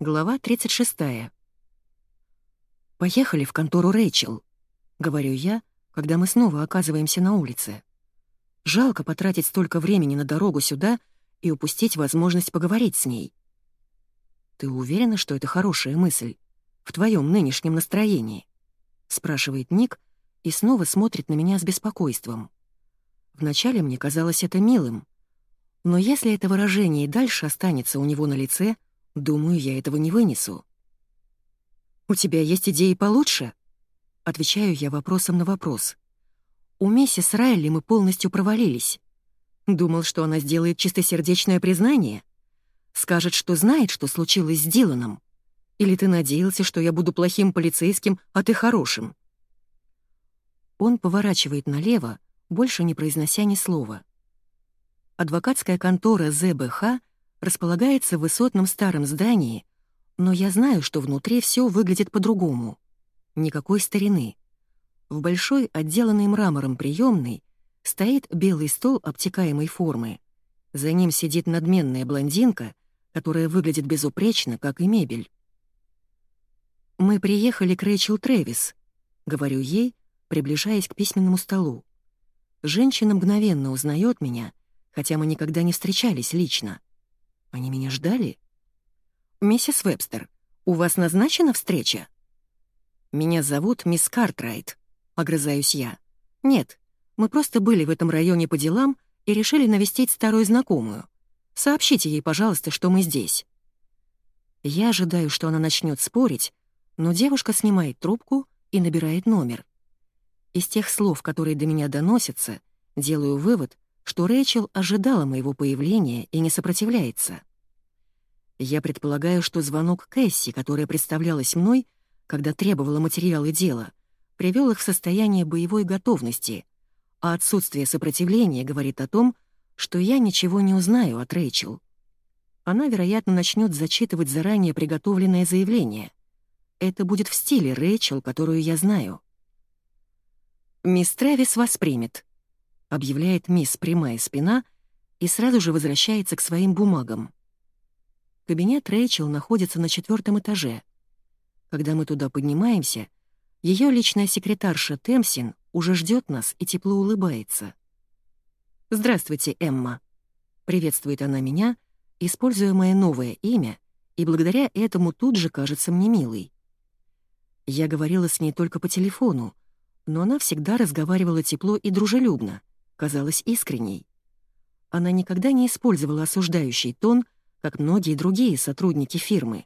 Глава 36. «Поехали в контору Рэйчел», — говорю я, когда мы снова оказываемся на улице. Жалко потратить столько времени на дорогу сюда и упустить возможность поговорить с ней. «Ты уверена, что это хорошая мысль? В твоем нынешнем настроении?» — спрашивает Ник и снова смотрит на меня с беспокойством. Вначале мне казалось это милым, но если это выражение и дальше останется у него на лице — Думаю, я этого не вынесу. «У тебя есть идеи получше?» Отвечаю я вопросом на вопрос. У миссис Райли мы полностью провалились. Думал, что она сделает чистосердечное признание? Скажет, что знает, что случилось с Диланом? Или ты надеялся, что я буду плохим полицейским, а ты хорошим?» Он поворачивает налево, больше не произнося ни слова. Адвокатская контора ЗБХ располагается в высотном старом здании, но я знаю, что внутри все выглядит по-другому. Никакой старины. В большой, отделанной мрамором приемной стоит белый стол обтекаемой формы. За ним сидит надменная блондинка, которая выглядит безупречно, как и мебель. «Мы приехали к Рэйчел Трэвис», — говорю ей, приближаясь к письменному столу. Женщина мгновенно узнает меня, хотя мы никогда не встречались лично. Они меня ждали? «Миссис Вебстер, у вас назначена встреча?» «Меня зовут мисс Картрайт», — огрызаюсь я. «Нет, мы просто были в этом районе по делам и решили навестить старую знакомую. Сообщите ей, пожалуйста, что мы здесь». Я ожидаю, что она начнет спорить, но девушка снимает трубку и набирает номер. Из тех слов, которые до меня доносятся, делаю вывод, что Рэйчел ожидала моего появления и не сопротивляется. Я предполагаю, что звонок Кэсси, которая представлялась мной, когда требовала материалы дела, привел их в состояние боевой готовности, а отсутствие сопротивления говорит о том, что я ничего не узнаю от Рэйчел. Она, вероятно, начнет зачитывать заранее приготовленное заявление. Это будет в стиле Рэйчел, которую я знаю. «Мисс Трэвис вас примет», — объявляет мисс прямая спина и сразу же возвращается к своим бумагам. Кабинет Рэйчел находится на четвертом этаже. Когда мы туда поднимаемся, ее личная секретарша Темсин уже ждет нас и тепло улыбается. «Здравствуйте, Эмма», — приветствует она меня, используя мое новое имя, и благодаря этому тут же кажется мне милой. Я говорила с ней только по телефону, но она всегда разговаривала тепло и дружелюбно, казалась искренней. Она никогда не использовала осуждающий тон, как многие другие сотрудники фирмы.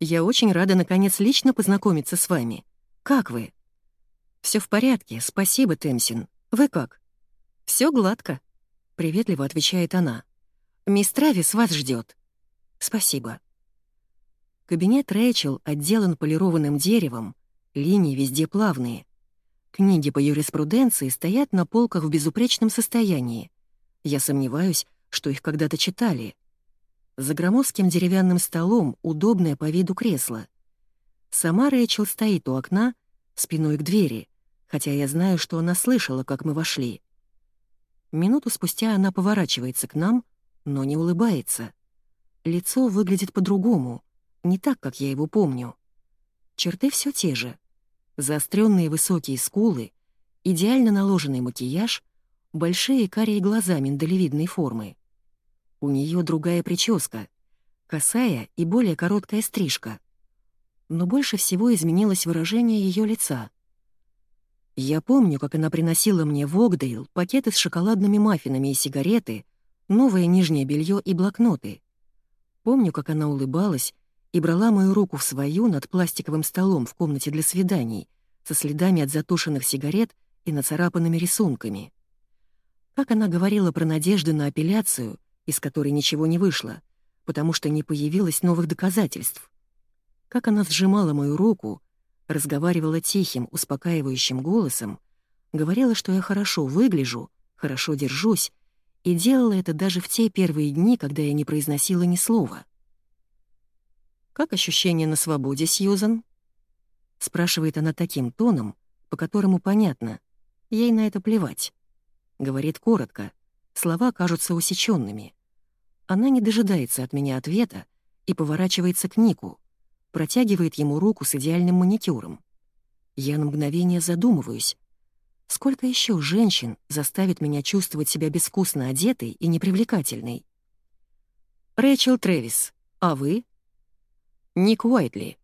«Я очень рада, наконец, лично познакомиться с вами. Как вы?» Все в порядке, спасибо, Темсин. Вы как?» Все гладко», — приветливо отвечает она. «Мисс Травис вас ждет. «Спасибо». Кабинет Рэйчел отделан полированным деревом, линии везде плавные — Книги по юриспруденции стоят на полках в безупречном состоянии. Я сомневаюсь, что их когда-то читали. За громоздким деревянным столом удобное по виду кресло. Сама Рэйчел стоит у окна, спиной к двери, хотя я знаю, что она слышала, как мы вошли. Минуту спустя она поворачивается к нам, но не улыбается. Лицо выглядит по-другому, не так, как я его помню. Черты все те же — Заостренные высокие скулы, идеально наложенный макияж, большие карие глаза миндалевидной формы. У нее другая прическа, косая и более короткая стрижка. Но больше всего изменилось выражение ее лица. Я помню, как она приносила мне в Огдейл пакеты с шоколадными маффинами и сигареты, новое нижнее белье и блокноты. Помню, как она улыбалась и брала мою руку в свою над пластиковым столом в комнате для свиданий, со следами от затушенных сигарет и нацарапанными рисунками. Как она говорила про надежды на апелляцию, из которой ничего не вышло, потому что не появилось новых доказательств. Как она сжимала мою руку, разговаривала тихим, успокаивающим голосом, говорила, что я хорошо выгляжу, хорошо держусь, и делала это даже в те первые дни, когда я не произносила ни слова. «Как ощущение на свободе, Сьюзан?» Спрашивает она таким тоном, по которому понятно. Ей на это плевать. Говорит коротко. Слова кажутся усеченными. Она не дожидается от меня ответа и поворачивается к Нику, протягивает ему руку с идеальным маникюром. Я на мгновение задумываюсь. Сколько еще женщин заставит меня чувствовать себя безвкусно одетой и непривлекательной? Рэйчел Трэвис, а вы? Ник Уайтли.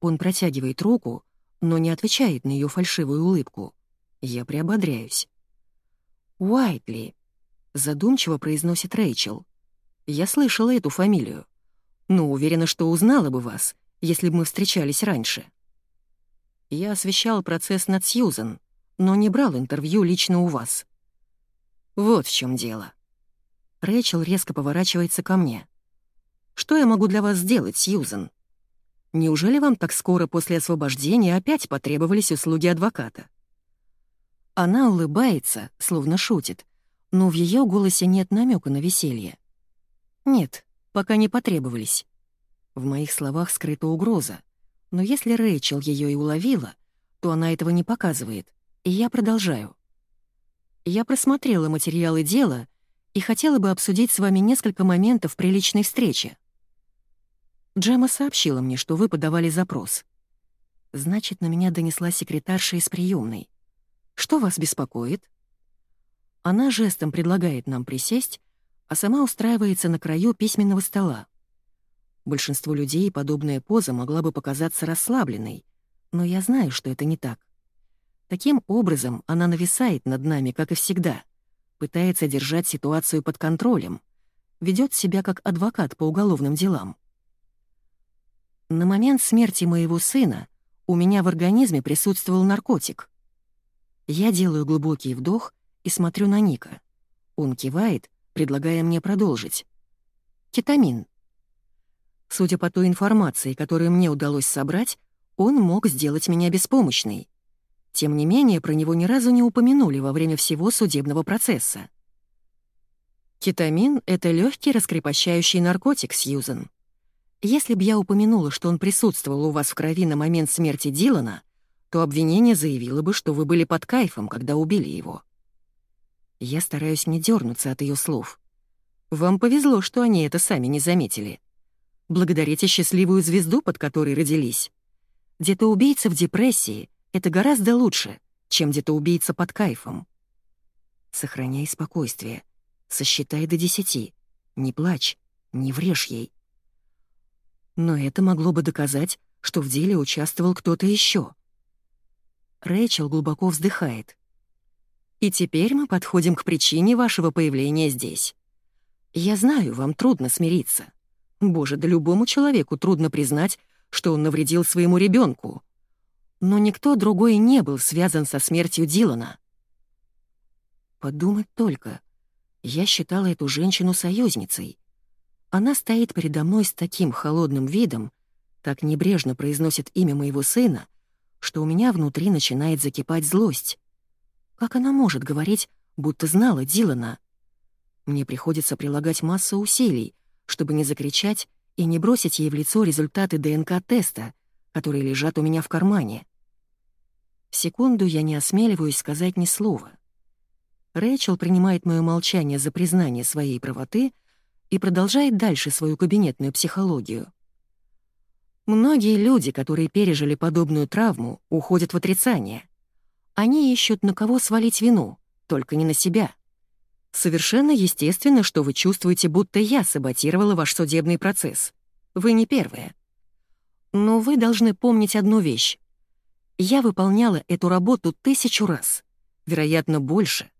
Он протягивает руку, но не отвечает на ее фальшивую улыбку. Я приободряюсь. «Уайтли», — задумчиво произносит Рэйчел. «Я слышала эту фамилию, но уверена, что узнала бы вас, если бы мы встречались раньше». Я освещал процесс над Сьюзен, но не брал интервью лично у вас. Вот в чем дело. Рэйчел резко поворачивается ко мне. «Что я могу для вас сделать, Сьюзен? Неужели вам так скоро после освобождения опять потребовались услуги адвоката?» Она улыбается, словно шутит, но в ее голосе нет намека на веселье. «Нет, пока не потребовались». В моих словах скрыта угроза, но если Рэйчел ее и уловила, то она этого не показывает, и я продолжаю. Я просмотрела материалы дела и хотела бы обсудить с вами несколько моментов при личной встрече. Джема сообщила мне, что вы подавали запрос. Значит, на меня донесла секретарша из приемной. Что вас беспокоит?» Она жестом предлагает нам присесть, а сама устраивается на краю письменного стола. Большинству людей подобная поза могла бы показаться расслабленной, но я знаю, что это не так. Таким образом, она нависает над нами, как и всегда, пытается держать ситуацию под контролем, ведет себя как адвокат по уголовным делам. На момент смерти моего сына у меня в организме присутствовал наркотик — я делаю глубокий вдох и смотрю на Ника. Он кивает, предлагая мне продолжить. Кетамин. Судя по той информации, которую мне удалось собрать, он мог сделать меня беспомощной. Тем не менее, про него ни разу не упомянули во время всего судебного процесса. Кетамин — это легкий раскрепощающий наркотик, Сьюзен. Если б я упомянула, что он присутствовал у вас в крови на момент смерти Дилана, то обвинение заявило бы, что вы были под кайфом, когда убили его. Я стараюсь не дернуться от ее слов. Вам повезло, что они это сами не заметили. Благодарите счастливую звезду, под которой родились. Где-то убийца в депрессии — это гораздо лучше, чем где-то убийца под кайфом. Сохраняй спокойствие. Сосчитай до десяти. Не плачь, не врежь ей. Но это могло бы доказать, что в деле участвовал кто-то еще. Рэйчел глубоко вздыхает. «И теперь мы подходим к причине вашего появления здесь. Я знаю, вам трудно смириться. Боже, да любому человеку трудно признать, что он навредил своему ребенку. Но никто другой не был связан со смертью Дилана. Подумать только. Я считала эту женщину союзницей. Она стоит передо мной с таким холодным видом, так небрежно произносит имя моего сына, что у меня внутри начинает закипать злость. Как она может говорить, будто знала Дилана? Мне приходится прилагать массу усилий, чтобы не закричать и не бросить ей в лицо результаты ДНК-теста, которые лежат у меня в кармане. Секунду я не осмеливаюсь сказать ни слова. Рэйчел принимает мое молчание за признание своей правоты и продолжает дальше свою кабинетную психологию. Многие люди, которые пережили подобную травму, уходят в отрицание. Они ищут на кого свалить вину, только не на себя. Совершенно естественно, что вы чувствуете, будто я саботировала ваш судебный процесс. Вы не первая. Но вы должны помнить одну вещь. Я выполняла эту работу тысячу раз, вероятно, больше.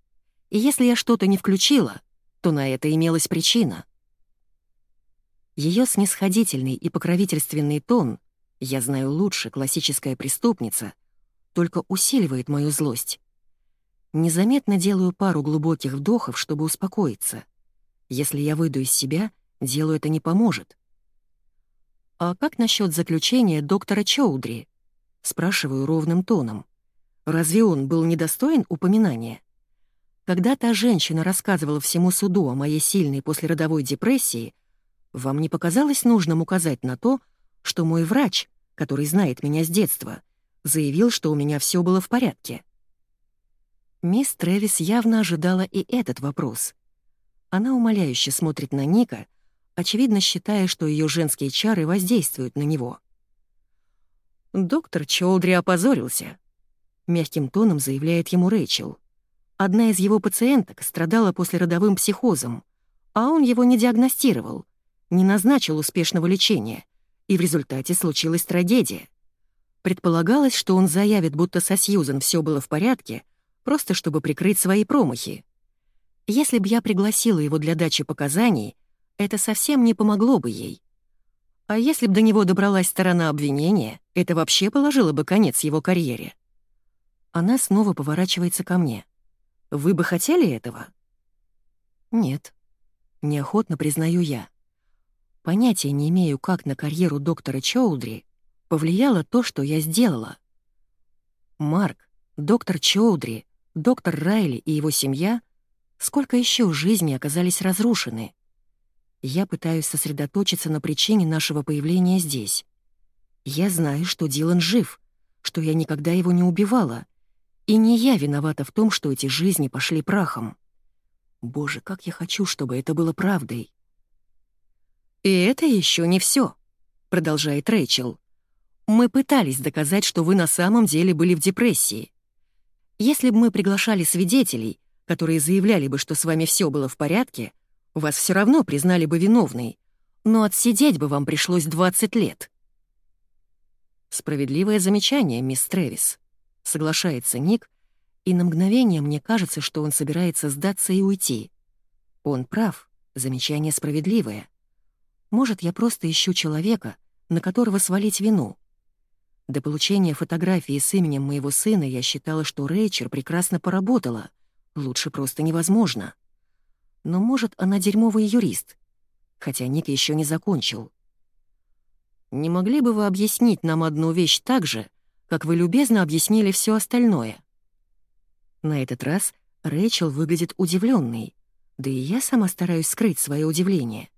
И если я что-то не включила, то на это имелась причина — ее снисходительный и покровительственный тон, я знаю лучше, классическая преступница, только усиливает мою злость. Незаметно делаю пару глубоких вдохов, чтобы успокоиться. Если я выйду из себя, делу это не поможет. «А как насчет заключения доктора Чоудри?» — спрашиваю ровным тоном. «Разве он был недостоин упоминания?» Когда та женщина рассказывала всему суду о моей сильной послеродовой депрессии, вам не показалось нужным указать на то, что мой врач, который знает меня с детства, заявил, что у меня все было в порядке? Мисс Трэвис явно ожидала и этот вопрос. Она умоляюще смотрит на Ника, очевидно считая, что ее женские чары воздействуют на него. «Доктор Чолдри опозорился», — мягким тоном заявляет ему Рэйчел. Одна из его пациенток страдала послеродовым психозом, а он его не диагностировал, не назначил успешного лечения, и в результате случилась трагедия. Предполагалось, что он заявит, будто со Сьюзен все было в порядке, просто чтобы прикрыть свои промахи. Если бы я пригласила его для дачи показаний, это совсем не помогло бы ей. А если бы до него добралась сторона обвинения, это вообще положило бы конец его карьере. Она снова поворачивается ко мне. «Вы бы хотели этого?» «Нет», — неохотно признаю я. Понятия не имею, как на карьеру доктора Чоудри повлияло то, что я сделала. Марк, доктор Чоудри, доктор Райли и его семья, сколько еще жизней оказались разрушены — я пытаюсь сосредоточиться на причине нашего появления здесь. Я знаю, что Дилан жив, что я никогда его не убивала, и не я виновата в том, что эти жизни пошли прахом. Боже, как я хочу, чтобы это было правдой. «И это еще не все, продолжает Рэйчел. «Мы пытались доказать, что вы на самом деле были в депрессии. Если бы мы приглашали свидетелей, которые заявляли бы, что с вами все было в порядке, вас все равно признали бы виновной, но отсидеть бы вам пришлось 20 лет. Справедливое замечание, мисс Трэвис. Соглашается Ник, и на мгновение мне кажется, что он собирается сдаться и уйти. Он прав, замечание справедливое. Может, я просто ищу человека, на которого свалить вину. До получения фотографии с именем моего сына я считала, что Рэйчер прекрасно поработала. Лучше просто невозможно но, может, она дерьмовый юрист. Хотя Ник еще не закончил. Не могли бы вы объяснить нам одну вещь так же, как вы любезно объяснили все остальное? На этот раз Рэйчел выглядит удивленной, да и я сама стараюсь скрыть свое удивление.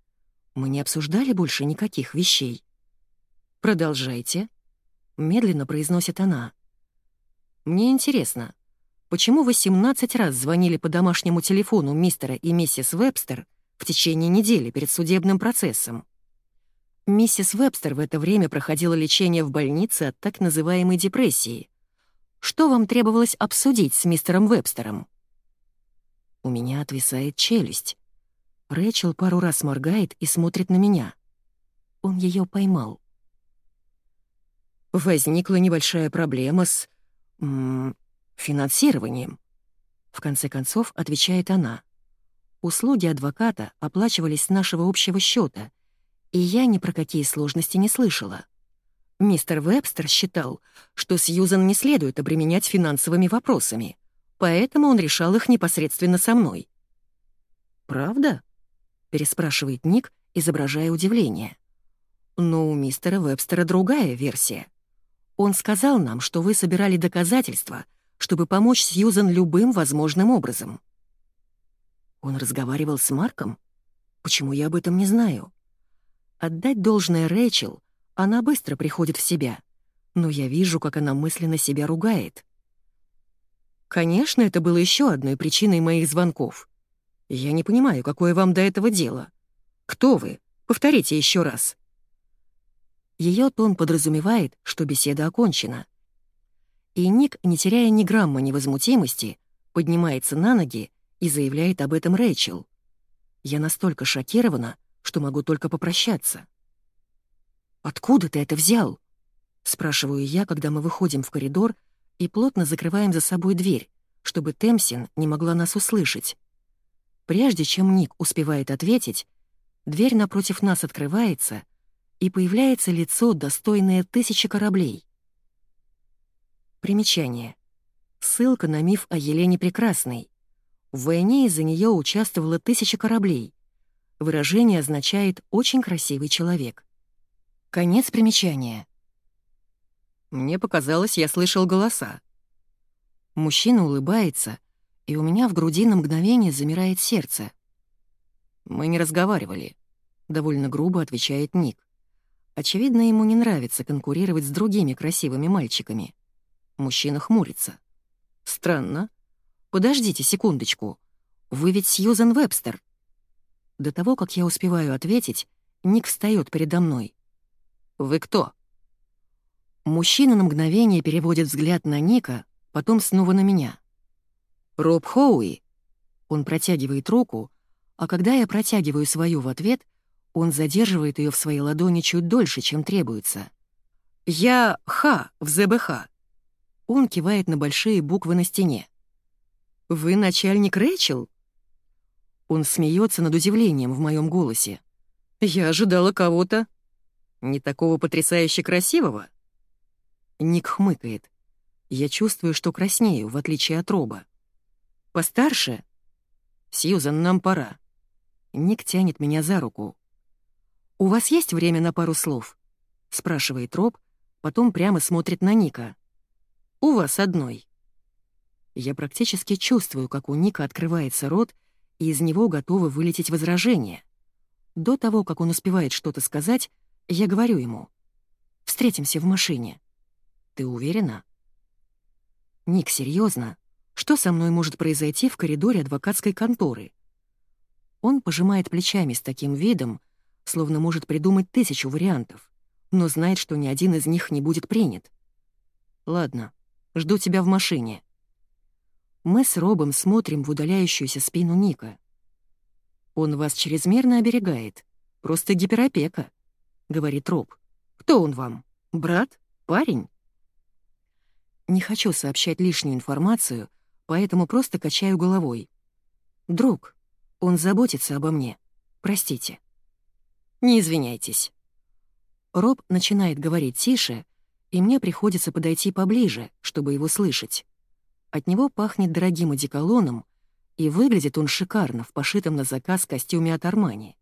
Мы не обсуждали больше никаких вещей. «Продолжайте», — медленно произносит она. «Мне интересно, почему вы 17 раз звонили по домашнему телефону мистера и миссис Вебстер в течение недели перед судебным процессом. Миссис Вебстер в это время проходила лечение в больнице от так называемой депрессии. Что вам требовалось обсудить с мистером Вебстером? У меня отвисает челюсть. Рэчел пару раз моргает и смотрит на меня. Он ее поймал. Возникла небольшая проблема с... М-м, финансированием. В конце концов, отвечает она. Услуги адвоката оплачивались с нашего общего счета, и я ни про какие сложности не слышала. Мистер Вебстер считал, что Сьюзан не следует обременять финансовыми вопросами, поэтому он решал их непосредственно со мной. «Правда?» — переспрашивает Ник, изображая удивление. «Но у мистера Вебстера другая версия. Он сказал нам, что вы собирали доказательства — чтобы помочь Сьюзан любым возможным образом. Он разговаривал с Марком? Почему я об этом не знаю? Отдать должное Рэйчел, она быстро приходит в себя, но я вижу, как она мысленно себя ругает. Конечно, это было еще одной причиной моих звонков. Я не понимаю, какое вам до этого дело. Кто вы? Повторите еще раз. Ее тон подразумевает, что беседа окончена — и Ник, не теряя ни грамма невозмутимости, поднимается на ноги и заявляет об этом Рэйчел. Я настолько шокирована, что могу только попрощаться. «Откуда ты это взял?» — спрашиваю я, когда мы выходим в коридор и плотно закрываем за собой дверь, чтобы Темсин не могла нас услышать. Прежде чем Ник успевает ответить, дверь напротив нас открывается, и появляется лицо, достойное тысячи кораблей. Примечание. Ссылка на миф о Елене Прекрасной. В войне из-за нее участвовало тысяча кораблей. Выражение означает «очень красивый человек». Конец примечания. Мне показалось, я слышал голоса. Мужчина улыбается, и у меня в груди на мгновение замирает сердце. «Мы не разговаривали», — довольно грубо отвечает Ник. Очевидно, ему не нравится конкурировать с другими красивыми мальчиками. Мужчина хмурится. «Странно. Подождите секундочку. Вы ведь Сьюзен Вебстер». До того, как я успеваю ответить, Ник встает передо мной. «Вы кто?» Мужчина на мгновение переводит взгляд на Ника, потом снова на меня. «Роб Хоуи». Он протягивает руку, а когда я протягиваю свою в ответ, он задерживает ее в своей ладони чуть дольше, чем требуется. «Я Ха в ЗБХ». Он кивает на большие буквы на стене. «Вы начальник Рэчел?» Он смеется над удивлением в моем голосе. «Я ожидала кого-то. Не такого потрясающе красивого?» Ник хмыкает. Я чувствую, что краснею, в отличие от Роба. «Постарше?» «Сьюзан, нам пора». Ник тянет меня за руку. «У вас есть время на пару слов?» — спрашивает Роб, потом прямо смотрит на Ника. «У вас одной». Я практически чувствую, как у Ника открывается рот, и из него готовы вылететь возражения. До того, как он успевает что-то сказать, я говорю ему. «Встретимся в машине». «Ты уверена?» «Ник, серьезно? Что со мной может произойти в коридоре адвокатской конторы?» Он пожимает плечами с таким видом, словно может придумать тысячу вариантов, но знает, что ни один из них не будет принят. «Ладно, жду тебя в машине». Мы с Робом смотрим в удаляющуюся спину Ника. «Он вас чрезмерно оберегает. Просто гиперопека», — говорит Роб. «Кто он вам? Брат? Парень?» Не хочу сообщать лишнюю информацию, поэтому просто качаю головой. «Друг, он заботится обо мне. Простите». «Не извиняйтесь». Роб начинает говорить тише, и мне приходится подойти поближе, чтобы его слышать. От него пахнет дорогим одеколоном, и выглядит он шикарно в пошитом на заказ костюме от Армани.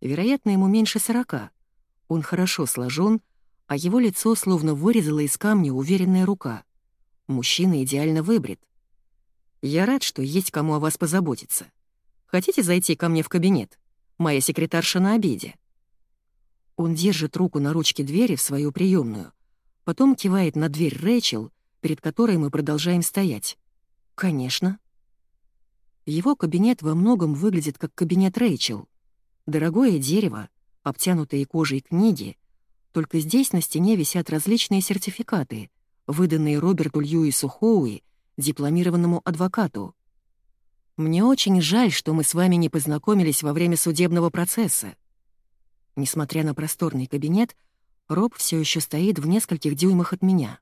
Вероятно, ему меньше сорока. Он хорошо сложен, а его лицо словно вырезала из камня уверенная рука. Мужчина идеально выбрит. Я рад, что есть кому о вас позаботиться. Хотите зайти ко мне в кабинет? Моя секретарша на обеде. Он держит руку на ручке двери в свою приемную, потом кивает на дверь Рэйчел перед которой мы продолжаем стоять. Конечно. Его кабинет во многом выглядит как кабинет Рэйчел. Дорогое дерево, обтянутые кожей книги, только здесь на стене висят различные сертификаты, выданные Роберту Льюису Хоуи, дипломированному адвокату. Мне очень жаль, что мы с вами не познакомились во время судебного процесса. Несмотря на просторный кабинет, Роб все еще стоит в нескольких дюймах от меня.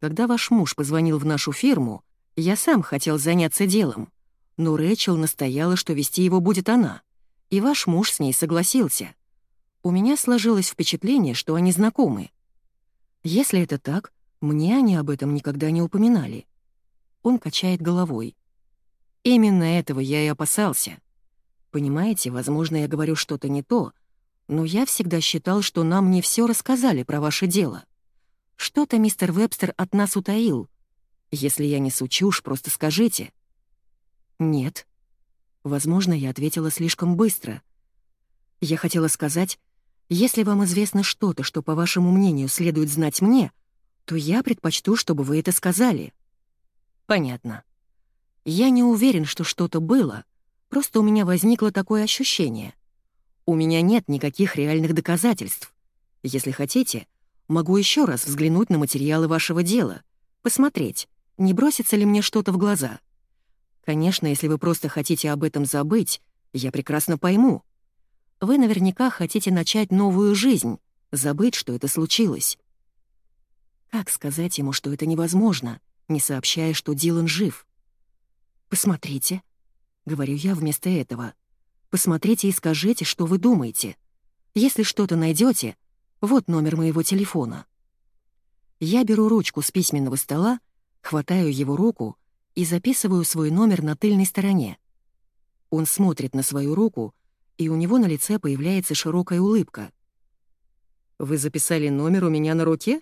Когда ваш муж позвонил в нашу фирму, я сам хотел заняться делом, но Рэчел настояла, что вести его будет она, и ваш муж с ней согласился. У меня сложилось впечатление, что они знакомы. Если это так, мне они об этом никогда не упоминали. Он качает головой. Именно этого я и опасался. Понимаете, возможно, я говорю что-то не то, но я всегда считал, что нам не все рассказали про ваше дело. Что-то мистер Вебстер от нас утаил. Если я несу чушь, просто скажите». «Нет». Возможно, я ответила слишком быстро. Я хотела сказать, если вам известно что-то, что, по вашему мнению, следует знать мне, то я предпочту, чтобы вы это сказали. Понятно. Я не уверен, что что-то было, просто у меня возникло такое ощущение. У меня нет никаких реальных доказательств. Если хотите, Могу еще раз взглянуть на материалы вашего дела, посмотреть, не бросится ли мне что-то в глаза. Конечно, если вы просто хотите об этом забыть, я прекрасно пойму. Вы наверняка хотите начать новую жизнь, забыть, что это случилось. Как сказать ему, что это невозможно, не сообщая, что Дилан жив? «Посмотрите», — говорю я вместо этого. «Посмотрите и скажите, что вы думаете. Если что-то найдете, вот номер моего телефона. Я беру ручку с письменного стола, хватаю его руку и записываю свой номер на тыльной стороне. Он смотрит на свою руку, и у него на лице появляется широкая улыбка. «Вы записали номер у меня на руке?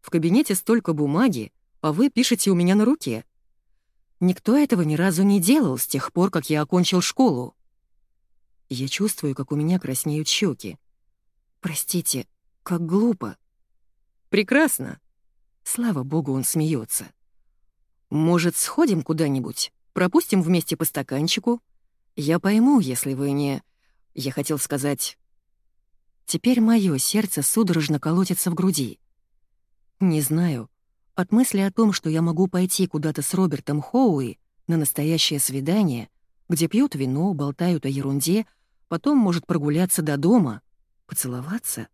В кабинете столько бумаги, а вы пишете у меня на руке. Никто этого ни разу не делал с тех пор, как я окончил школу». Я чувствую, как у меня краснеют щеки. «Простите, как глупо. Прекрасно. Слава богу, он смеется. Может, сходим куда-нибудь? Пропустим вместе по стаканчику? Я пойму, если вы не... Я хотел сказать... Теперь мое сердце судорожно колотится в груди. Не знаю, от мысли о том, что я могу пойти куда-то с Робертом Хоуи на настоящее свидание, где пьют вино, болтают о ерунде, потом может прогуляться до дома, поцеловаться,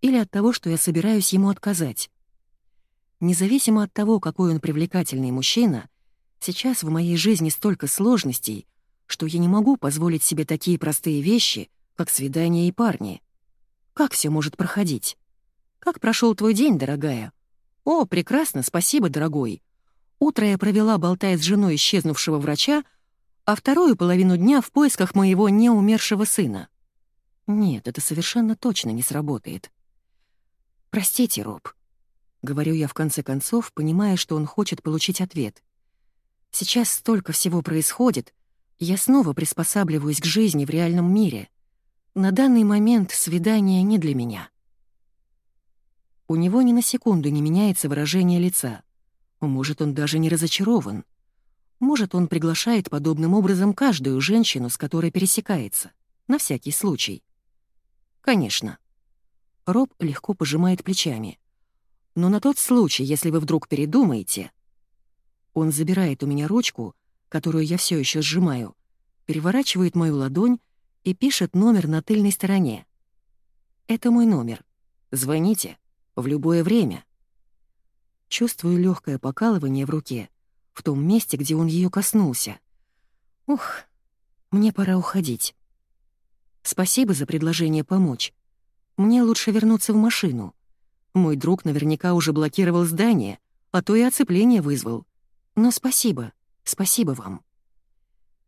или от того, что я собираюсь ему отказать. Независимо от того, какой он привлекательный мужчина, сейчас в моей жизни столько сложностей, что я не могу позволить себе такие простые вещи, как свидания и парни. Как все может проходить? Как прошел твой день, дорогая? «О, прекрасно, спасибо, дорогой. Утро я провела, болтая с женой исчезнувшего врача, а вторую половину дня в поисках моего неумершего сына. Нет, это совершенно точно не сработает. Простите, Роб. Говорю я в конце концов, понимая, что он хочет получить ответ. Сейчас столько всего происходит, я снова приспосабливаюсь к жизни в реальном мире. На данный момент свидание не для меня. У него ни на секунду не меняется выражение лица. Может, он даже не разочарован. Может, он приглашает подобным образом каждую женщину, с которой пересекается. На всякий случай. Конечно. Роб легко пожимает плечами. Но на тот случай, если вы вдруг передумаете... Он забирает у меня ручку, которую я все еще сжимаю, переворачивает мою ладонь и пишет номер на тыльной стороне. Это мой номер. Звоните. В любое время. Чувствую легкое покалывание в руке, в том месте, где он ее коснулся. Ух, мне пора уходить. Спасибо за предложение помочь. Мне лучше вернуться в машину. Мой друг наверняка уже блокировал здание, а то и оцепление вызвал. Но спасибо, спасибо вам.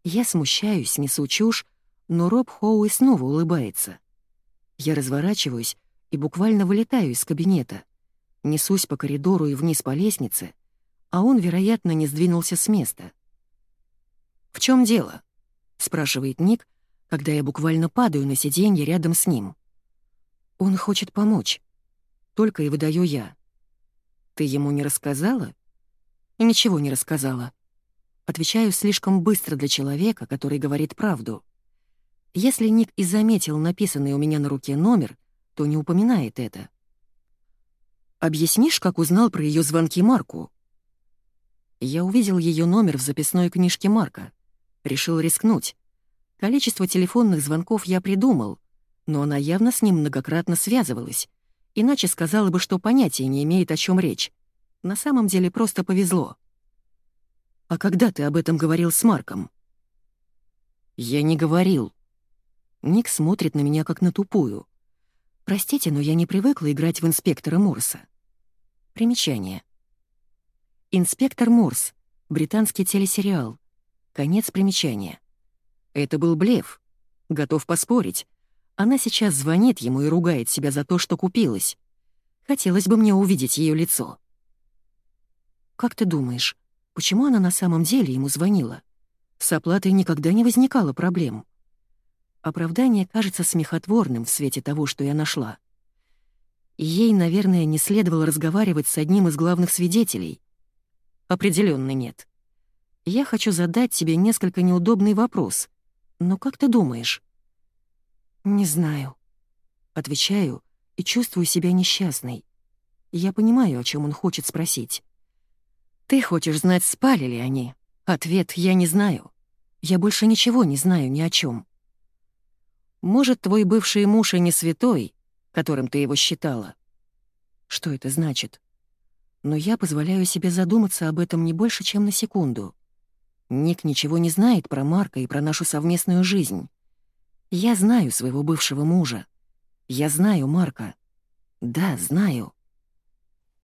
Я смущаюсь, несу чушь, но Роб Хоуи снова улыбается. Я разворачиваюсь и буквально вылетаю из кабинета. Несусь по коридору и вниз по лестнице, а он, вероятно, не сдвинулся с места. «В чем дело?» — спрашивает Ник, когда я буквально падаю на сиденье рядом с ним. «Он хочет помочь». Только и выдаю я. «Ты ему не рассказала?» «Ничего не рассказала». Отвечаю слишком быстро для человека, который говорит правду. Если Ник и заметил написанный у меня на руке номер, то не упоминает это. «Объяснишь, как узнал про ее звонки Марку?» Я увидел ее номер в записной книжке Марка. Решил рискнуть. Количество телефонных звонков я придумал, но она явно с ним многократно связывалась, иначе сказала бы, что понятия не имеет, о чем речь. На самом деле просто повезло. «А когда ты об этом говорил с Марком?» «Я не говорил». Ник смотрит на меня как на тупую. Простите, но я не привыкла играть в инспектора Морса. Примечание. Инспектор Морс. Британский телесериал. Конец примечания. Это был блеф. Готов поспорить. Она сейчас звонит ему и ругает себя за то, что купилась. Хотелось бы мне увидеть ее лицо. Как ты думаешь, почему она на самом деле ему звонила? С оплатой никогда не возникало проблем. Оправдание кажется смехотворным в свете того, что я нашла. ей, наверное, не следовало разговаривать с одним из главных свидетелей. Определенно нет. Я хочу задать тебе несколько неудобный вопрос. Но как ты думаешь? Не знаю. Отвечаю и чувствую себя несчастной. Я понимаю, о чем он хочет спросить. Ты хочешь знать, спали ли они? Ответ «я не знаю». Я больше ничего не знаю ни о чем. Может, твой бывший муж и не святой, которым ты его считала? Что это значит? Но я позволяю себе задуматься об этом не больше, чем на секунду. Ник ничего не знает про Марка и про нашу совместную жизнь. Я знаю своего бывшего мужа. Я знаю Марка. Да, знаю.